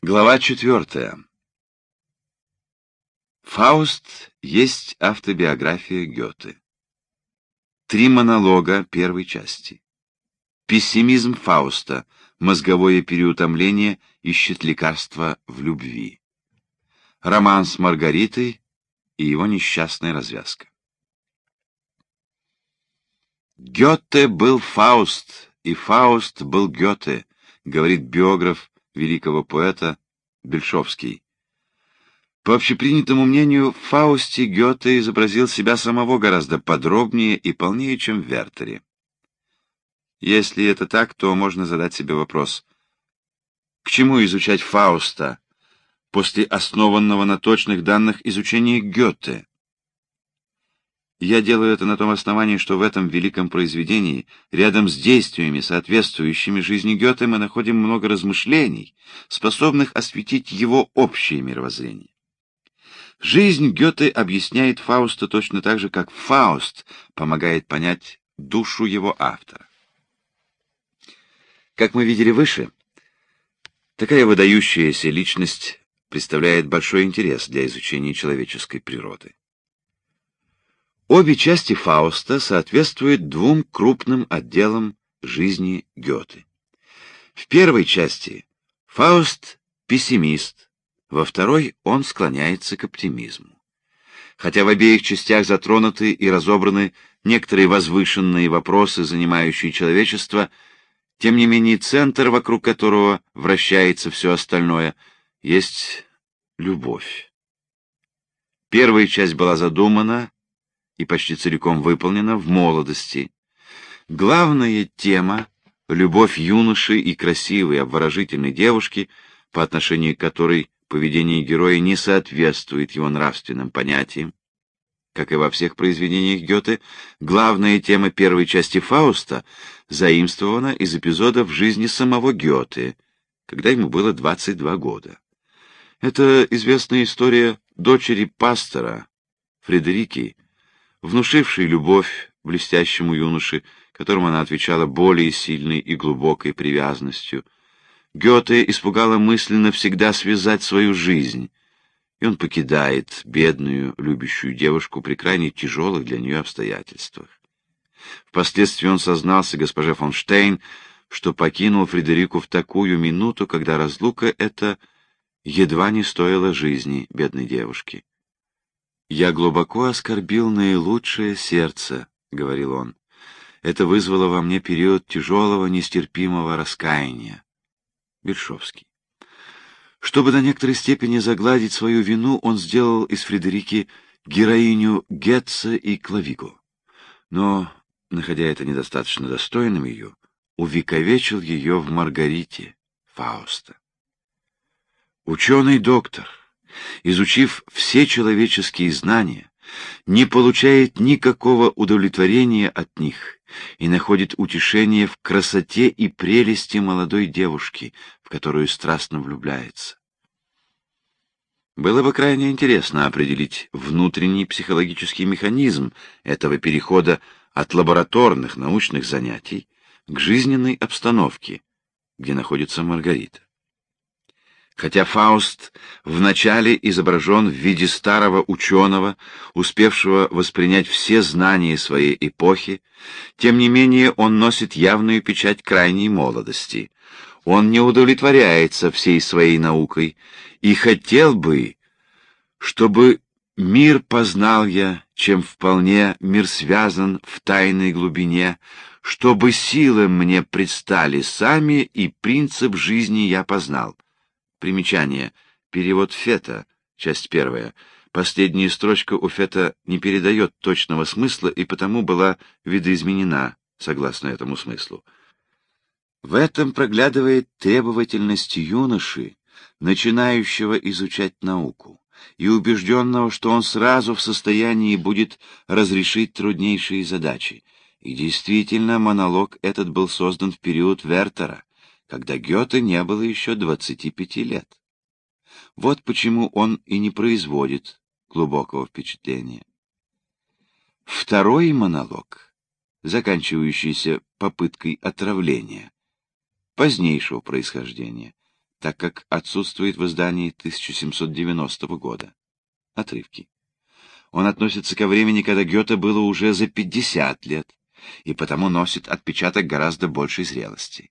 Глава четвертая. Фауст есть автобиография Гёте. Три монолога первой части. Пессимизм Фауста, мозговое переутомление ищет лекарства в любви. Роман с Маргаритой и его несчастная развязка. Гёте был Фауст, и Фауст был Гёте, говорит биограф великого поэта Бельшовский. По общепринятому мнению, в Фаусте Гёте изобразил себя самого гораздо подробнее и полнее, чем в Вертере. Если это так, то можно задать себе вопрос, к чему изучать Фауста после основанного на точных данных изучения Гёте? Я делаю это на том основании, что в этом великом произведении, рядом с действиями, соответствующими жизни Гёте, мы находим много размышлений, способных осветить его общее мировоззрение. Жизнь Гёте объясняет Фауста точно так же, как Фауст помогает понять душу его автора. Как мы видели выше, такая выдающаяся личность представляет большой интерес для изучения человеческой природы. Обе части Фауста соответствуют двум крупным отделам жизни Гёте. В первой части Фауст — пессимист, во второй он склоняется к оптимизму. Хотя в обеих частях затронуты и разобраны некоторые возвышенные вопросы, занимающие человечество, тем не менее центр, вокруг которого вращается все остальное, есть любовь. Первая часть была задумана и почти целиком выполнена в молодости. Главная тема — любовь юноши и красивой, обворожительной девушки, по отношению к которой поведение героя не соответствует его нравственным понятиям. Как и во всех произведениях Гёте, главная тема первой части Фауста заимствована из эпизодов жизни самого Гёте, когда ему было 22 года. Это известная история дочери пастора, Фредерики, внушившей любовь блестящему юноше, которому она отвечала более сильной и глубокой привязанностью. Гёте испугала мысль навсегда связать свою жизнь, и он покидает бедную, любящую девушку при крайне тяжелых для нее обстоятельствах. Впоследствии он сознался госпоже фон Штейн, что покинул Фредерику в такую минуту, когда разлука эта едва не стоила жизни бедной девушки. «Я глубоко оскорбил наилучшее сердце», — говорил он. «Это вызвало во мне период тяжелого, нестерпимого раскаяния». Бельшовский. Чтобы до некоторой степени загладить свою вину, он сделал из Фредерики героиню Гетца и Клавиго. Но, находя это недостаточно достойным ее, увековечил ее в Маргарите Фауста. Ученый-доктор, изучив все человеческие знания, не получает никакого удовлетворения от них и находит утешение в красоте и прелести молодой девушки, в которую страстно влюбляется. Было бы крайне интересно определить внутренний психологический механизм этого перехода от лабораторных научных занятий к жизненной обстановке, где находится Маргарита. Хотя Фауст вначале изображен в виде старого ученого, успевшего воспринять все знания своей эпохи, тем не менее он носит явную печать крайней молодости. Он не удовлетворяется всей своей наукой и хотел бы, чтобы мир познал я, чем вполне мир связан в тайной глубине, чтобы силы мне предстали сами и принцип жизни я познал. Примечание. Перевод Фета. Часть первая. Последняя строчка у Фета не передает точного смысла и потому была видоизменена, согласно этому смыслу. В этом проглядывает требовательность юноши, начинающего изучать науку, и убежденного, что он сразу в состоянии будет разрешить труднейшие задачи. И действительно, монолог этот был создан в период Вертера, когда Гёте не было еще 25 лет. Вот почему он и не производит глубокого впечатления. Второй монолог, заканчивающийся попыткой отравления, позднейшего происхождения, так как отсутствует в издании 1790 года. Отрывки. Он относится ко времени, когда Гёте было уже за 50 лет, и потому носит отпечаток гораздо большей зрелости.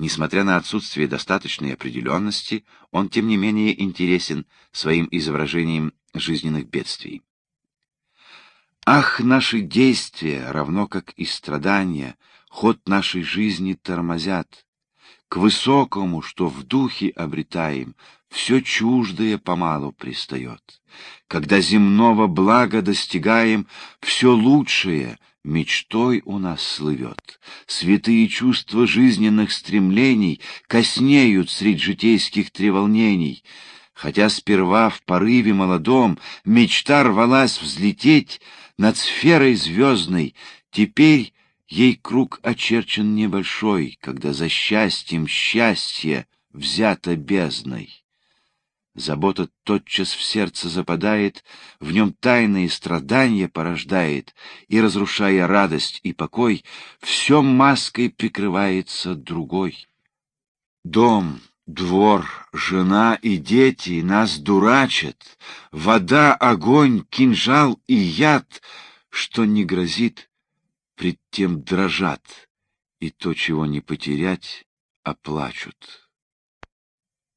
Несмотря на отсутствие достаточной определенности, он, тем не менее, интересен своим изображением жизненных бедствий. Ах, наши действия, равно как и страдания, ход нашей жизни тормозят. К высокому, что в духе обретаем, все чуждое помалу пристает. Когда земного блага достигаем, все лучшее мечтой у нас слывет. Святые чувства жизненных стремлений коснеют средь житейских треволнений. Хотя сперва в порыве молодом мечта рвалась взлететь над сферой звездной, теперь ей круг очерчен небольшой, когда за счастьем счастье взято бездной. Забота тотчас в сердце западает, в нем тайные страдания порождает, и, разрушая радость и покой, все маской прикрывается другой. Дом, двор, жена и дети нас дурачат, вода, огонь, кинжал и яд, что не грозит, пред тем дрожат, и то, чего не потерять, оплачут.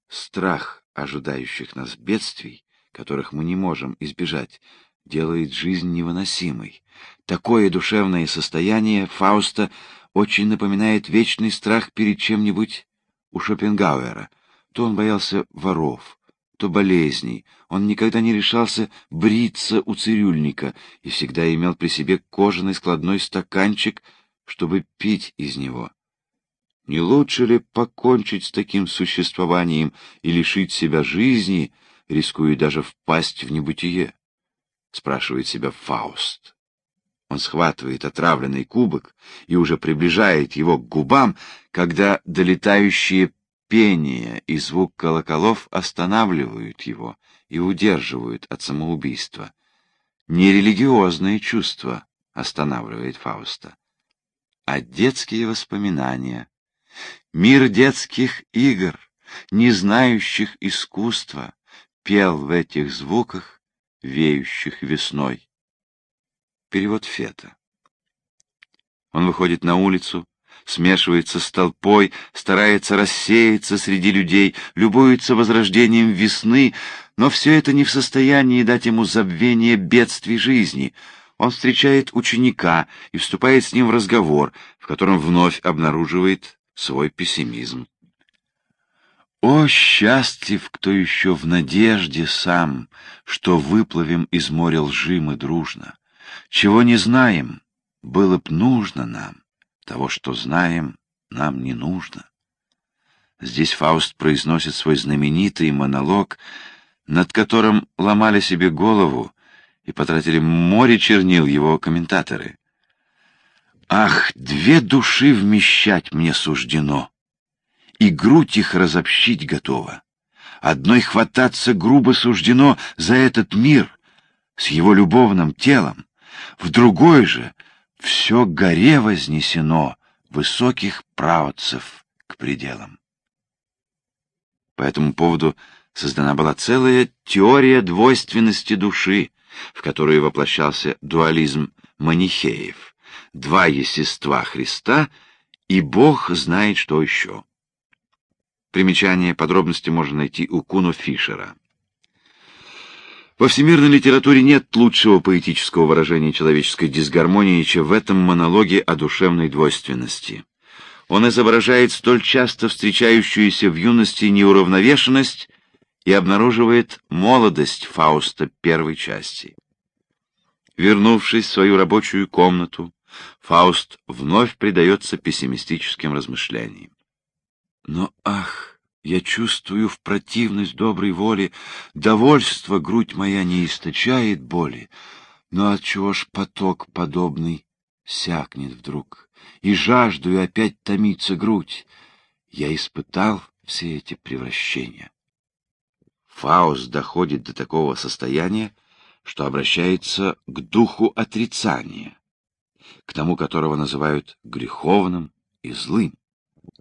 Страх ожидающих нас бедствий, которых мы не можем избежать, делает жизнь невыносимой. Такое душевное состояние Фауста очень напоминает вечный страх перед чем-нибудь у Шопенгауэра. То он боялся воров, то болезней. Он никогда не решался бриться у цирюльника и всегда имел при себе кожаный складной стаканчик, чтобы пить из него. Не лучше ли покончить с таким существованием и лишить себя жизни, рискуя даже впасть в небытие? Спрашивает себя Фауст. Он схватывает отравленный кубок и уже приближает его к губам, когда долетающие пение и звук колоколов останавливают его и удерживают от самоубийства. Нерелигиозные чувства останавливает Фауста, а детские воспоминания — Мир детских игр, не знающих искусства, пел в этих звуках, веющих весной. Перевод Фета. Он выходит на улицу, смешивается с толпой, старается рассеяться среди людей, любуется возрождением весны, но все это не в состоянии дать ему забвение бедствий жизни. Он встречает ученика и вступает с ним в разговор, в котором вновь обнаруживает свой пессимизм. О, счастлив, кто еще в надежде сам, что выплывем из моря лжи мы дружно. Чего не знаем, было б нужно нам, того, что знаем, нам не нужно. Здесь Фауст произносит свой знаменитый монолог, над которым ломали себе голову и потратили море чернил его комментаторы. Ах, две души вмещать мне суждено, и грудь их разобщить готова. Одной хвататься грубо суждено за этот мир с его любовным телом, в другой же все горе вознесено высоких правоцев к пределам. По этому поводу создана была целая теория двойственности души, в которую воплощался дуализм манихеев два естества Христа, и Бог знает, что еще. Примечание, подробности можно найти у Куно Фишера. Во всемирной литературе нет лучшего поэтического выражения человеческой дисгармонии, чем в этом монологе о душевной двойственности. Он изображает столь часто встречающуюся в юности неуравновешенность и обнаруживает молодость Фауста первой части. Вернувшись в свою рабочую комнату, Фауст вновь предается пессимистическим размышлениям. Но, ах, я чувствую в противность доброй воли, довольство грудь моя не источает боли, но отчего ж поток подобный сякнет вдруг, и жажду и опять томится грудь? Я испытал все эти превращения. Фауст доходит до такого состояния, что обращается к духу отрицания к тому, которого называют греховным и злым.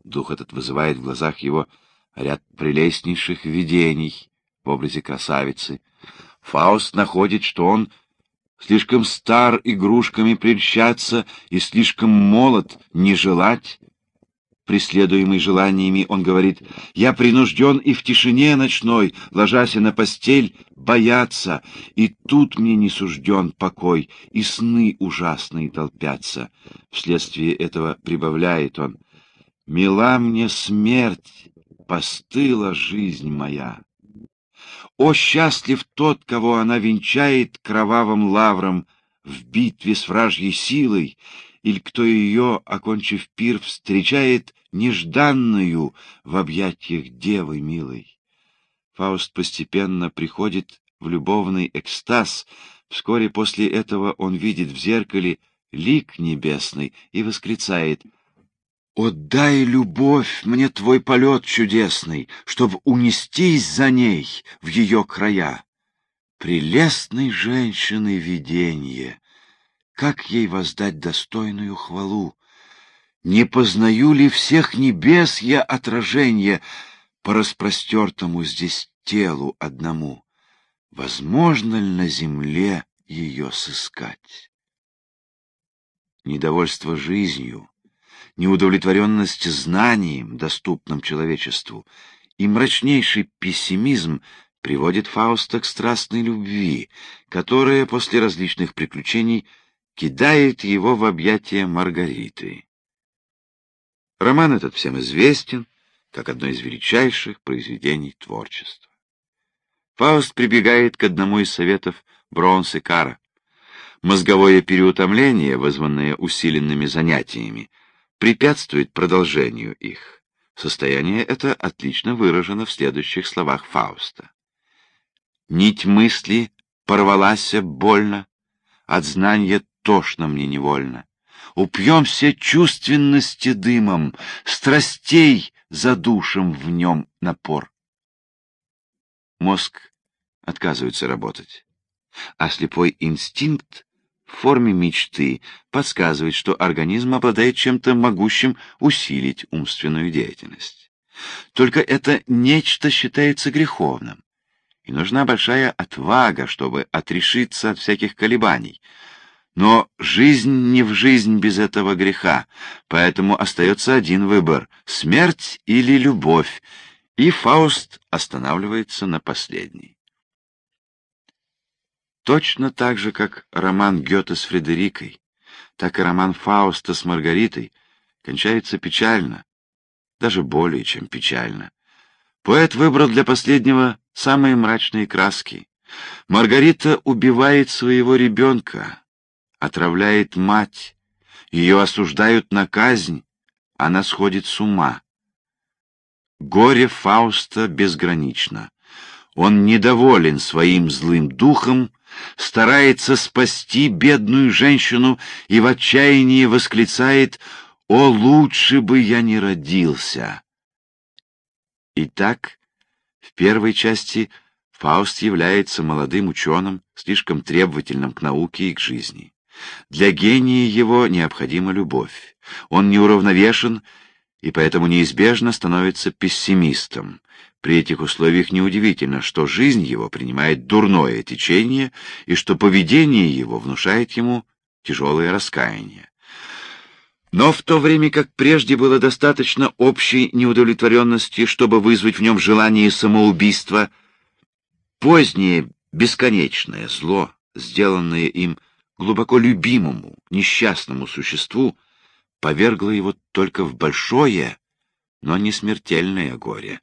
Дух этот вызывает в глазах его ряд прелестнейших видений в образе красавицы. Фауст находит, что он слишком стар игрушками прельщаться и слишком молод не желать. Преследуемый желаниями, он говорит, «Я принужден и в тишине ночной, ложась на постель, бояться, и тут мне не сужден покой, и сны ужасные толпятся». Вследствие этого прибавляет он, «Мила мне смерть, постыла жизнь моя». О, счастлив тот, кого она венчает кровавым лавром в битве с вражьей силой, или кто ее, окончив пир, встречает нежданную в объятиях девы милой. Фауст постепенно приходит в любовный экстаз. Вскоре после этого он видит в зеркале лик небесный и восклицает «Отдай, любовь, мне твой полет чудесный, чтоб унестись за ней в ее края». Прелестной женщины виденье, как ей воздать достойную хвалу? Не познаю ли всех небес я отражение по распростертому здесь телу одному? Возможно ли на земле ее сыскать? Недовольство жизнью, неудовлетворенность знанием, доступным человечеству, и мрачнейший пессимизм приводит Фауста к страстной любви, которая после различных приключений кидает его в объятия Маргариты. Роман этот всем известен, как одно из величайших произведений творчества. Фауст прибегает к одному из советов Бронс и Кара. Мозговое переутомление, вызванное усиленными занятиями, препятствует продолжению их. Состояние это отлично выражено в следующих словах Фауста. «Нить мысли порвалась больно, от знания тошно мне невольно. Упьемся чувственности дымом, страстей задушим в нем напор. Мозг отказывается работать, а слепой инстинкт в форме мечты подсказывает, что организм обладает чем-то могущим усилить умственную деятельность. Только это нечто считается греховным, и нужна большая отвага, чтобы отрешиться от всяких колебаний — но жизнь не в жизнь без этого греха, поэтому остается один выбор — смерть или любовь, и Фауст останавливается на последней. Точно так же, как роман Гёте с Фредерикой, так и роман Фауста с Маргаритой кончается печально, даже более чем печально. Поэт выбрал для последнего самые мрачные краски. Маргарита убивает своего ребенка, отравляет мать, ее осуждают на казнь, она сходит с ума. Горе Фауста безгранично. Он недоволен своим злым духом, старается спасти бедную женщину и в отчаянии восклицает «О, лучше бы я не родился!» Итак, в первой части Фауст является молодым ученым, слишком требовательным к науке и к жизни. Для гения его необходима любовь. Он неуравновешен и поэтому неизбежно становится пессимистом. При этих условиях неудивительно, что жизнь его принимает дурное течение и что поведение его внушает ему тяжелое раскаяние. Но в то время как прежде было достаточно общей неудовлетворенности, чтобы вызвать в нем желание самоубийства, позднее бесконечное зло, сделанное им глубоко любимому, несчастному существу, повергло его только в большое, но не смертельное горе.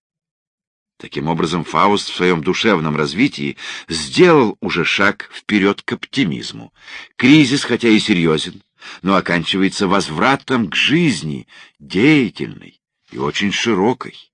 Таким образом, Фауст в своем душевном развитии сделал уже шаг вперед к оптимизму. Кризис, хотя и серьезен, но оканчивается возвратом к жизни, деятельной и очень широкой.